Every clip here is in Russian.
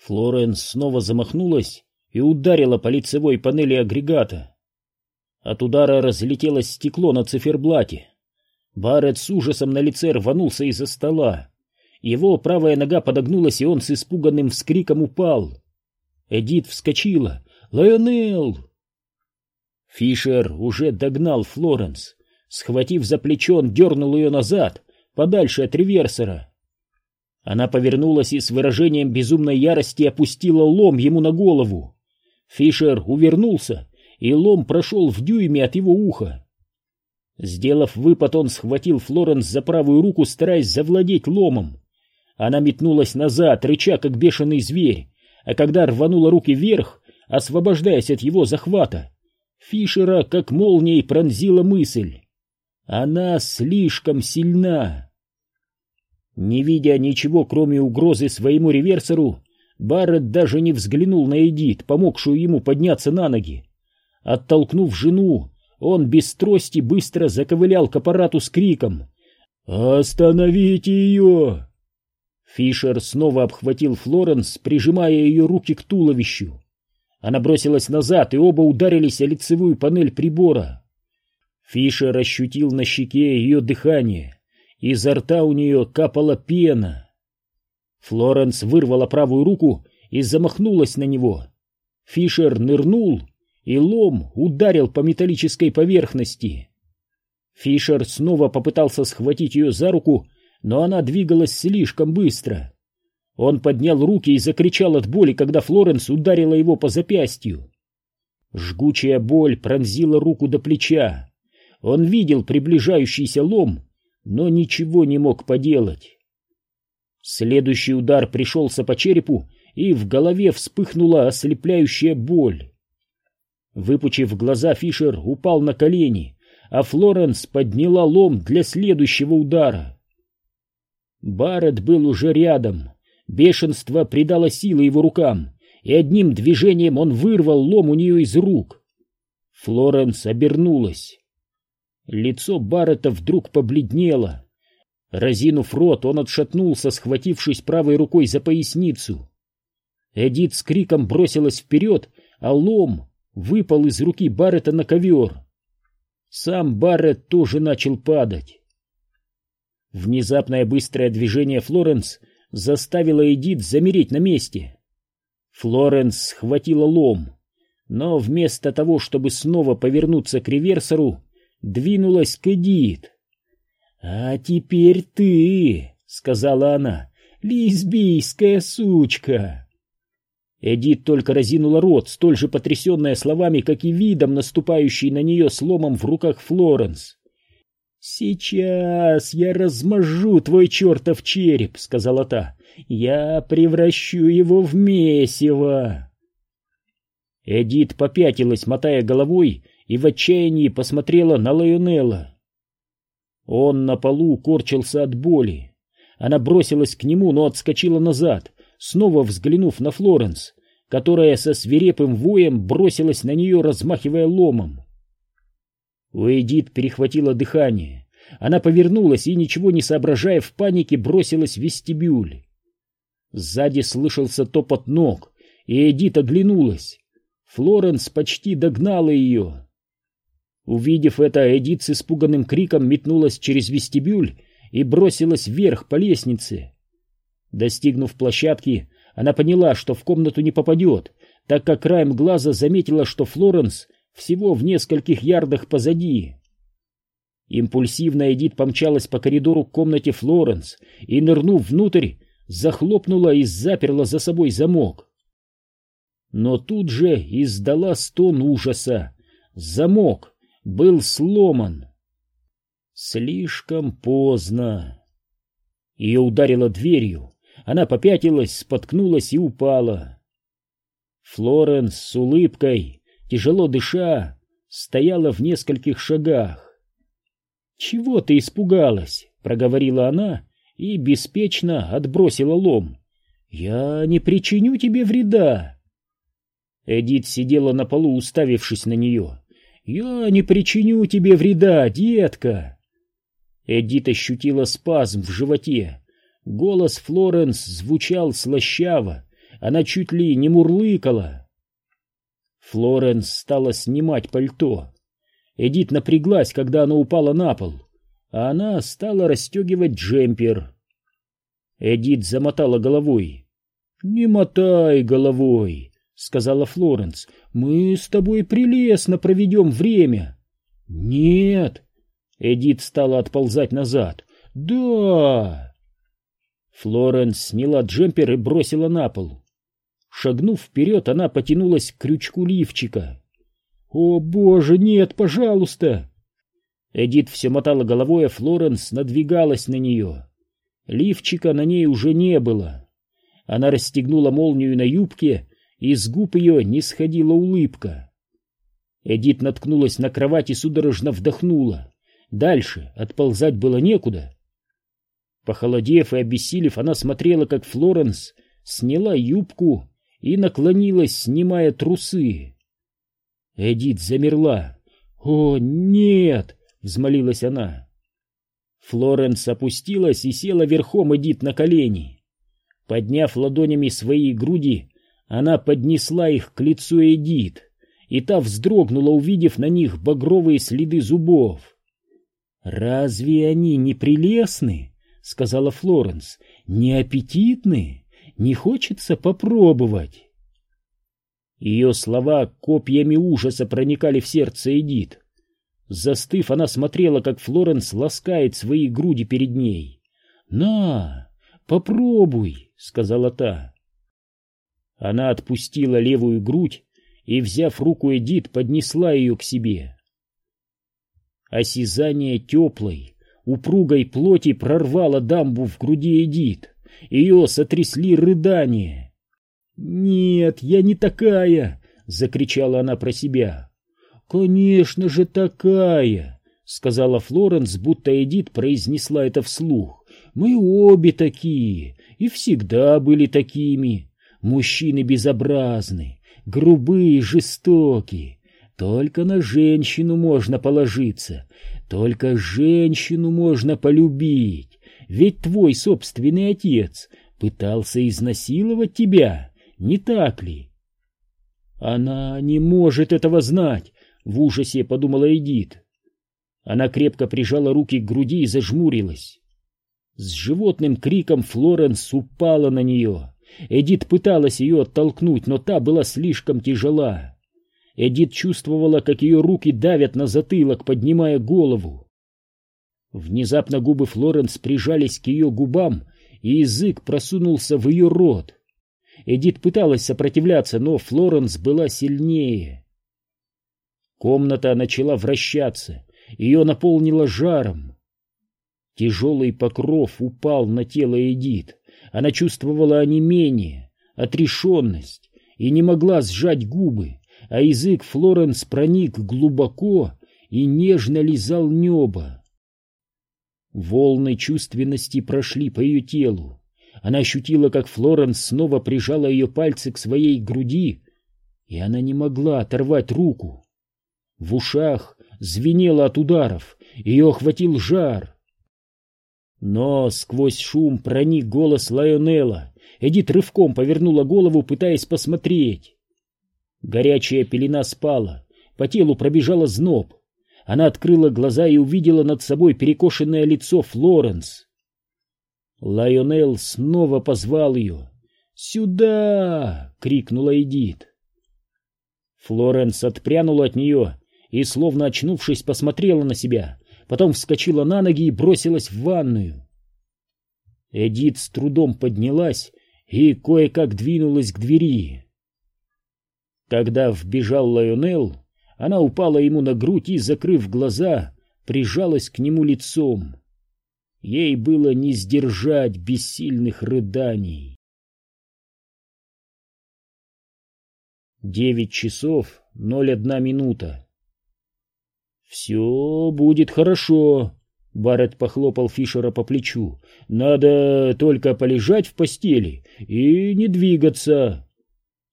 Флоренс снова замахнулась и ударила по лицевой панели агрегата. От удара разлетелось стекло на циферблате. Барретт с ужасом на лице рванулся из-за стола. Его правая нога подогнулась, и он с испуганным вскриком упал. Эдит вскочила. «Лайонелл!» Фишер уже догнал Флоренс. Схватив за плечо, он дернул ее назад, подальше от реверсора. Она повернулась и с выражением безумной ярости опустила лом ему на голову. Фишер увернулся, и лом прошел в дюйме от его уха. Сделав выпад, он схватил Флоренс за правую руку, стараясь завладеть ломом. Она метнулась назад, рыча, как бешеный зверь, а когда рванула руки вверх, освобождаясь от его захвата, Фишера как молнией пронзила мысль. Она слишком сильна. Не видя ничего, кроме угрозы своему реверсору, Барретт даже не взглянул на Эдит, помогшую ему подняться на ноги. Оттолкнув жену, он без трости быстро заковылял к аппарату с криком «Остановите ее!». Фишер снова обхватил Флоренс, прижимая ее руки к туловищу. Она бросилась назад, и оба ударились о лицевую панель прибора. Фишер ощутил на щеке ее дыхание. Изо рта у нее капала пена. Флоренс вырвала правую руку и замахнулась на него. Фишер нырнул, и лом ударил по металлической поверхности. Фишер снова попытался схватить ее за руку, но она двигалась слишком быстро. Он поднял руки и закричал от боли, когда Флоренс ударила его по запястью. Жгучая боль пронзила руку до плеча. Он видел приближающийся лом, но ничего не мог поделать. Следующий удар пришелся по черепу, и в голове вспыхнула ослепляющая боль. Выпучив глаза, Фишер упал на колени, а Флоренс подняла лом для следующего удара. Барретт был уже рядом. Бешенство придало силы его рукам, и одним движением он вырвал лом у нее из рук. Флоренс обернулась. Лицо Баррета вдруг побледнело. Разинув рот, он отшатнулся, схватившись правой рукой за поясницу. Эдит с криком бросилась вперед, а лом выпал из руки Баррета на ковер. Сам Баррет тоже начал падать. Внезапное быстрое движение Флоренс заставило Эдит замереть на месте. Флоренс схватила лом, но вместо того, чтобы снова повернуться к реверсору, двинулась к Эдит. «А теперь ты», — сказала она, — «лесбийская сучка». Эдит только разинула рот, столь же потрясенная словами, как и видом, наступающей на нее сломом в руках Флоренс. «Сейчас я размажу твой чертов череп», — сказала та. «Я превращу его в месиво». Эдит попятилась, мотая головой, и в отчаянии посмотрела на Лайонелла. Он на полу корчился от боли. Она бросилась к нему, но отскочила назад, снова взглянув на Флоренс, которая со свирепым воем бросилась на нее, размахивая ломом. У Эдит перехватило дыхание. Она повернулась и, ничего не соображая в панике, бросилась в вестибюль. Сзади слышался топот ног, и Эдит оглянулась. Флоренс почти догнала ее. Увидев это, Эдит с испуганным криком метнулась через вестибюль и бросилась вверх по лестнице. Достигнув площадки, она поняла, что в комнату не попадет, так как краем глаза заметила, что Флоренс всего в нескольких ярдах позади. Импульсивно Эдит помчалась по коридору к комнате Флоренс и, нырнув внутрь, захлопнула и заперла за собой замок. Но тут же издала стон ужаса. Замок был сломан. Слишком поздно. Ее ударило дверью. Она попятилась, споткнулась и упала. Флоренс с улыбкой тяжело дыша, стояла в нескольких шагах. «Чего ты испугалась?» — проговорила она и беспечно отбросила лом. «Я не причиню тебе вреда!» Эдит сидела на полу, уставившись на нее. «Я не причиню тебе вреда, детка!» Эдит ощутила спазм в животе. Голос Флоренс звучал слащаво, она чуть ли не мурлыкала. Флоренс стала снимать пальто. Эдит напряглась, когда оно упало на пол, а она стала расстегивать джемпер. Эдит замотала головой. «Не мотай головой», — сказала Флоренс. «Мы с тобой прелестно проведем время». «Нет». Эдит стала отползать назад. «Да». Флоренс сняла джемпер и бросила на пол. Шагнув вперед, она потянулась к крючку лифчика. «О, боже, нет, пожалуйста!» Эдит все мотала головой, а Флоренс надвигалась на нее. Лифчика на ней уже не было. Она расстегнула молнию на юбке, и с губ ее не сходила улыбка. Эдит наткнулась на кровать и судорожно вдохнула. Дальше отползать было некуда. Похолодев и обессилев, она смотрела, как Флоренс сняла юбку и наклонилась, снимая трусы. Эдит замерла. «О, нет!» — взмолилась она. Флоренс опустилась и села верхом Эдит на колени. Подняв ладонями свои груди, она поднесла их к лицу Эдит, и та вздрогнула, увидев на них багровые следы зубов. «Разве они не прелестны?» — сказала Флоренс. «Не аппетитны? Не хочется попробовать?» Ее слова копьями ужаса проникали в сердце Эдит. Застыв, она смотрела, как Флоренс ласкает свои груди перед ней. «На, попробуй», — сказала та. Она отпустила левую грудь и, взяв руку Эдит, поднесла ее к себе. Осязание теплой, упругой плоти прорвало дамбу в груди Эдит. Ее сотрясли рыдания. «Нет, я не такая!» — закричала она про себя. «Конечно же такая!» — сказала Флоренс, будто Эдит произнесла это вслух. «Мы обе такие, и всегда были такими. Мужчины безобразны, грубые, жестокие. Только на женщину можно положиться, только женщину можно полюбить. Ведь твой собственный отец пытался изнасиловать тебя, не так ли?» «Она не может этого знать!» В ужасе подумала Эдит. Она крепко прижала руки к груди и зажмурилась. С животным криком Флоренс упала на нее. Эдит пыталась ее оттолкнуть, но та была слишком тяжела. Эдит чувствовала, как ее руки давят на затылок, поднимая голову. Внезапно губы Флоренс прижались к ее губам, и язык просунулся в ее рот. Эдит пыталась сопротивляться, но Флоренс была сильнее. Комната начала вращаться, ее наполнило жаром. Тяжелый покров упал на тело Эдит. Она чувствовала онемение, отрешенность и не могла сжать губы, а язык Флоренс проник глубоко и нежно лизал небо. Волны чувственности прошли по ее телу. Она ощутила, как Флоренс снова прижала ее пальцы к своей груди, и она не могла оторвать руку. В ушах звенело от ударов, ее охватил жар. Но сквозь шум проник голос Лайонелла. Эдит рывком повернула голову, пытаясь посмотреть. Горячая пелена спала, по телу пробежала зноб. Она открыла глаза и увидела над собой перекошенное лицо Флоренс. Лайонелл снова позвал ее. «Сюда!» — крикнула Эдит. Флоренс отпрянула от нее и, словно очнувшись, посмотрела на себя, потом вскочила на ноги и бросилась в ванную. Эдит с трудом поднялась и кое-как двинулась к двери. Когда вбежал Лайонел, она упала ему на грудь и, закрыв глаза, прижалась к нему лицом. Ей было не сдержать бессильных рыданий. Девять часов ноль одна минута. «Все будет хорошо», — Барретт похлопал Фишера по плечу. «Надо только полежать в постели и не двигаться».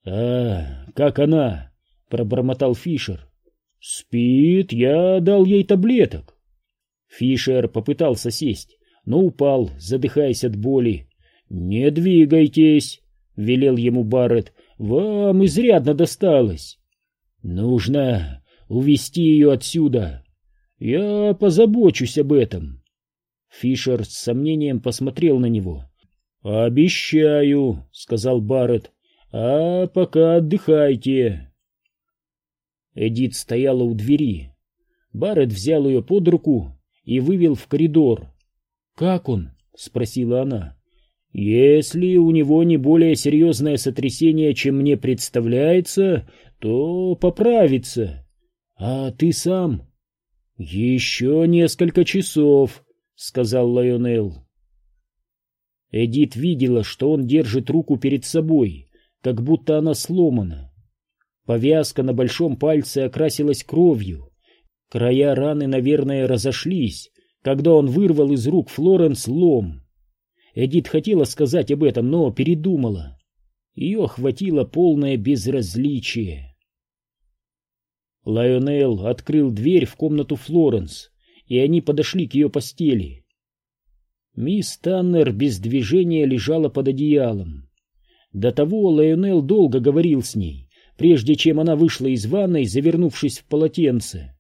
«А, как она?» — пробормотал Фишер. «Спит, я дал ей таблеток». Фишер попытался сесть, но упал, задыхаясь от боли. «Не двигайтесь», — велел ему Барретт, — вам изрядно досталось. Нужно увести ее отсюда. Я позабочусь об этом. Фишер с сомнением посмотрел на него. «Обещаю», — сказал Барретт. «А пока отдыхайте». Эдит стояла у двери. Барретт взял ее под руку и вывел в коридор. «Как он?» — спросила она. «Если у него не более серьезное сотрясение, чем мне представляется, то поправится. А ты сам?» «Еще несколько часов», — сказал Лайонел. Эдит видела, что он держит руку перед собой, как будто она сломана. Повязка на большом пальце окрасилась кровью. Края раны, наверное, разошлись, когда он вырвал из рук Флоренс лом. Эдит хотела сказать об этом, но передумала. Ее охватило полное безразличие. Лайонел открыл дверь в комнату Флоренс, и они подошли к ее постели. Мисс Таннер без движения лежала под одеялом. До того Лайонел долго говорил с ней, прежде чем она вышла из ванной, завернувшись в полотенце.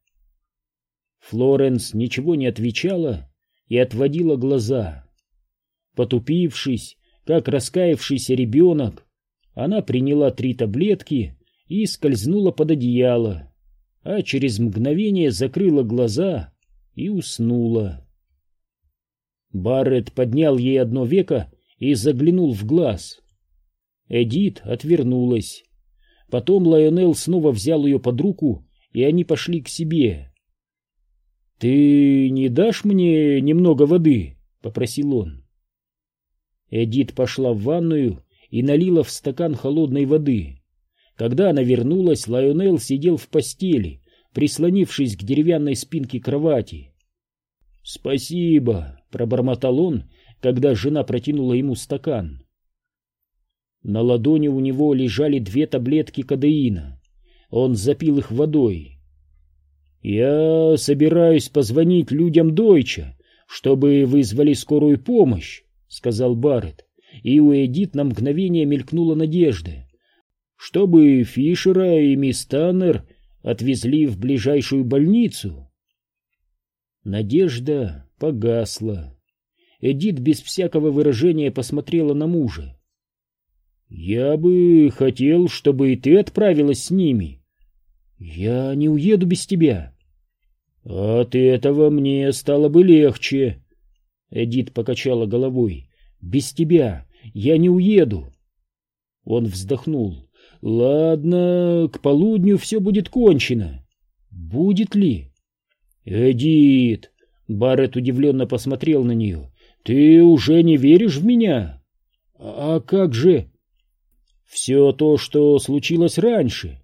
Флоренс ничего не отвечала и отводила глаза. Потупившись, как раскаявшийся ребенок, она приняла три таблетки и скользнула под одеяло, а через мгновение закрыла глаза и уснула. Барретт поднял ей одно веко и заглянул в глаз. Эдит отвернулась. Потом Лайонел снова взял ее под руку, и они пошли к себе. «Ты не дашь мне немного воды?» — попросил он. Эдит пошла в ванную и налила в стакан холодной воды. Когда она вернулась, Лайонел сидел в постели, прислонившись к деревянной спинке кровати. «Спасибо», — пробормотал он, когда жена протянула ему стакан. На ладони у него лежали две таблетки кадеина. Он запил их водой. «Я собираюсь позвонить людям Дойча, чтобы вызвали скорую помощь», — сказал Барретт, и у Эдит на мгновение мелькнула надежда. «Чтобы Фишера и мисс Таннер отвезли в ближайшую больницу». Надежда погасла. Эдит без всякого выражения посмотрела на мужа. «Я бы хотел, чтобы и ты отправилась с ними. Я не уеду без тебя». «От этого мне стало бы легче». Эдит покачала головой. «Без тебя я не уеду». Он вздохнул. «Ладно, к полудню все будет кончено». «Будет ли?» «Эдит!» — Барретт удивленно посмотрел на нее. «Ты уже не веришь в меня?» «А как же?» «Все то, что случилось раньше».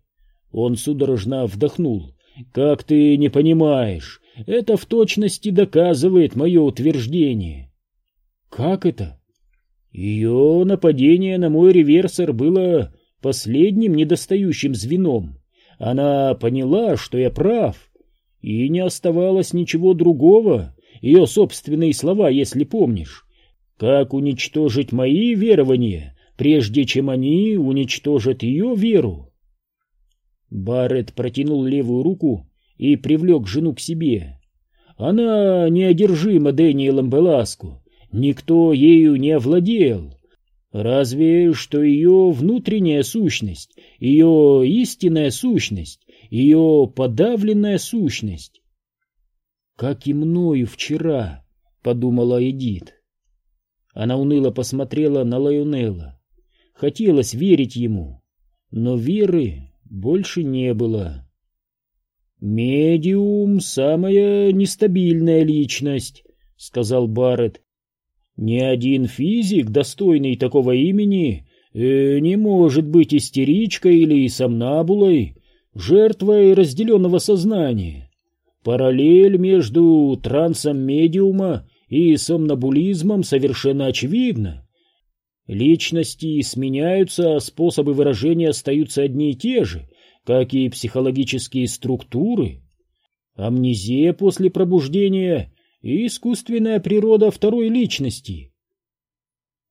Он судорожно вдохнул. «Как ты не понимаешь, это в точности доказывает мое утверждение». «Как это?» Ее нападение на мой реверсор было последним недостающим звеном. Она поняла, что я прав, и не оставалось ничего другого, ее собственные слова, если помнишь. Как уничтожить мои верования, прежде чем они уничтожат ее веру? Барретт протянул левую руку и привлек жену к себе. Она неодержима Дэниелом Беласку, никто ею не овладел. Разве что ее внутренняя сущность, ее истинная сущность ее подавленная сущность. «Как и мною вчера», — подумала Эдит. Она уныло посмотрела на Лайонелла. Хотелось верить ему, но веры больше не было. «Медиум — самая нестабильная личность», — сказал Барретт. «Ни один физик, достойный такого имени, э, не может быть истеричкой или сомнабулой, жертвой разделенного сознания. Параллель между трансом медиума и сомнобулизмом совершенно очевидна. Личности сменяются, а способы выражения остаются одни и те же, как и психологические структуры. Амнезия после пробуждения и искусственная природа второй личности.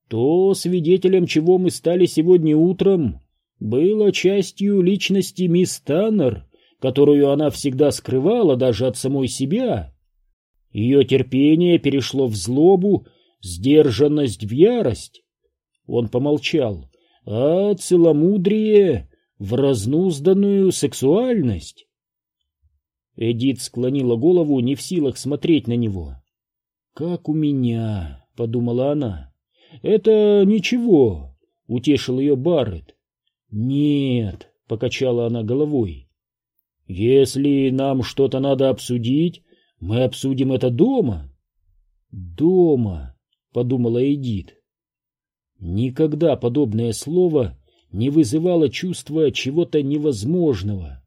То, свидетелем чего мы стали сегодня утром, было частью личности мисс Таннер, которую она всегда скрывала даже от самой себя. Ее терпение перешло в злобу, сдержанность в ярость. Он помолчал. А целомудрие в разнузданную сексуальность. Эдит склонила голову, не в силах смотреть на него. «Как у меня», — подумала она. «Это ничего», — утешил ее Барретт. «Нет», — покачала она головой. «Если нам что-то надо обсудить, мы обсудим это дома». «Дома», — подумала Эдит. Никогда подобное слово не вызывало чувства чего-то невозможного.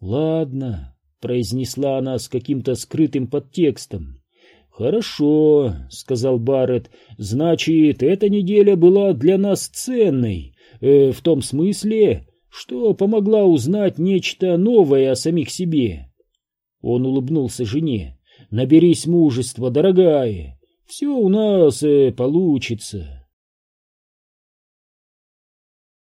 «Ладно», — произнесла она с каким-то скрытым подтекстом. «Хорошо», — сказал Барретт, — «значит, эта неделя была для нас ценной, э, в том смысле, что помогла узнать нечто новое о самих себе». Он улыбнулся жене. «Наберись мужества, дорогая, все у нас э, получится».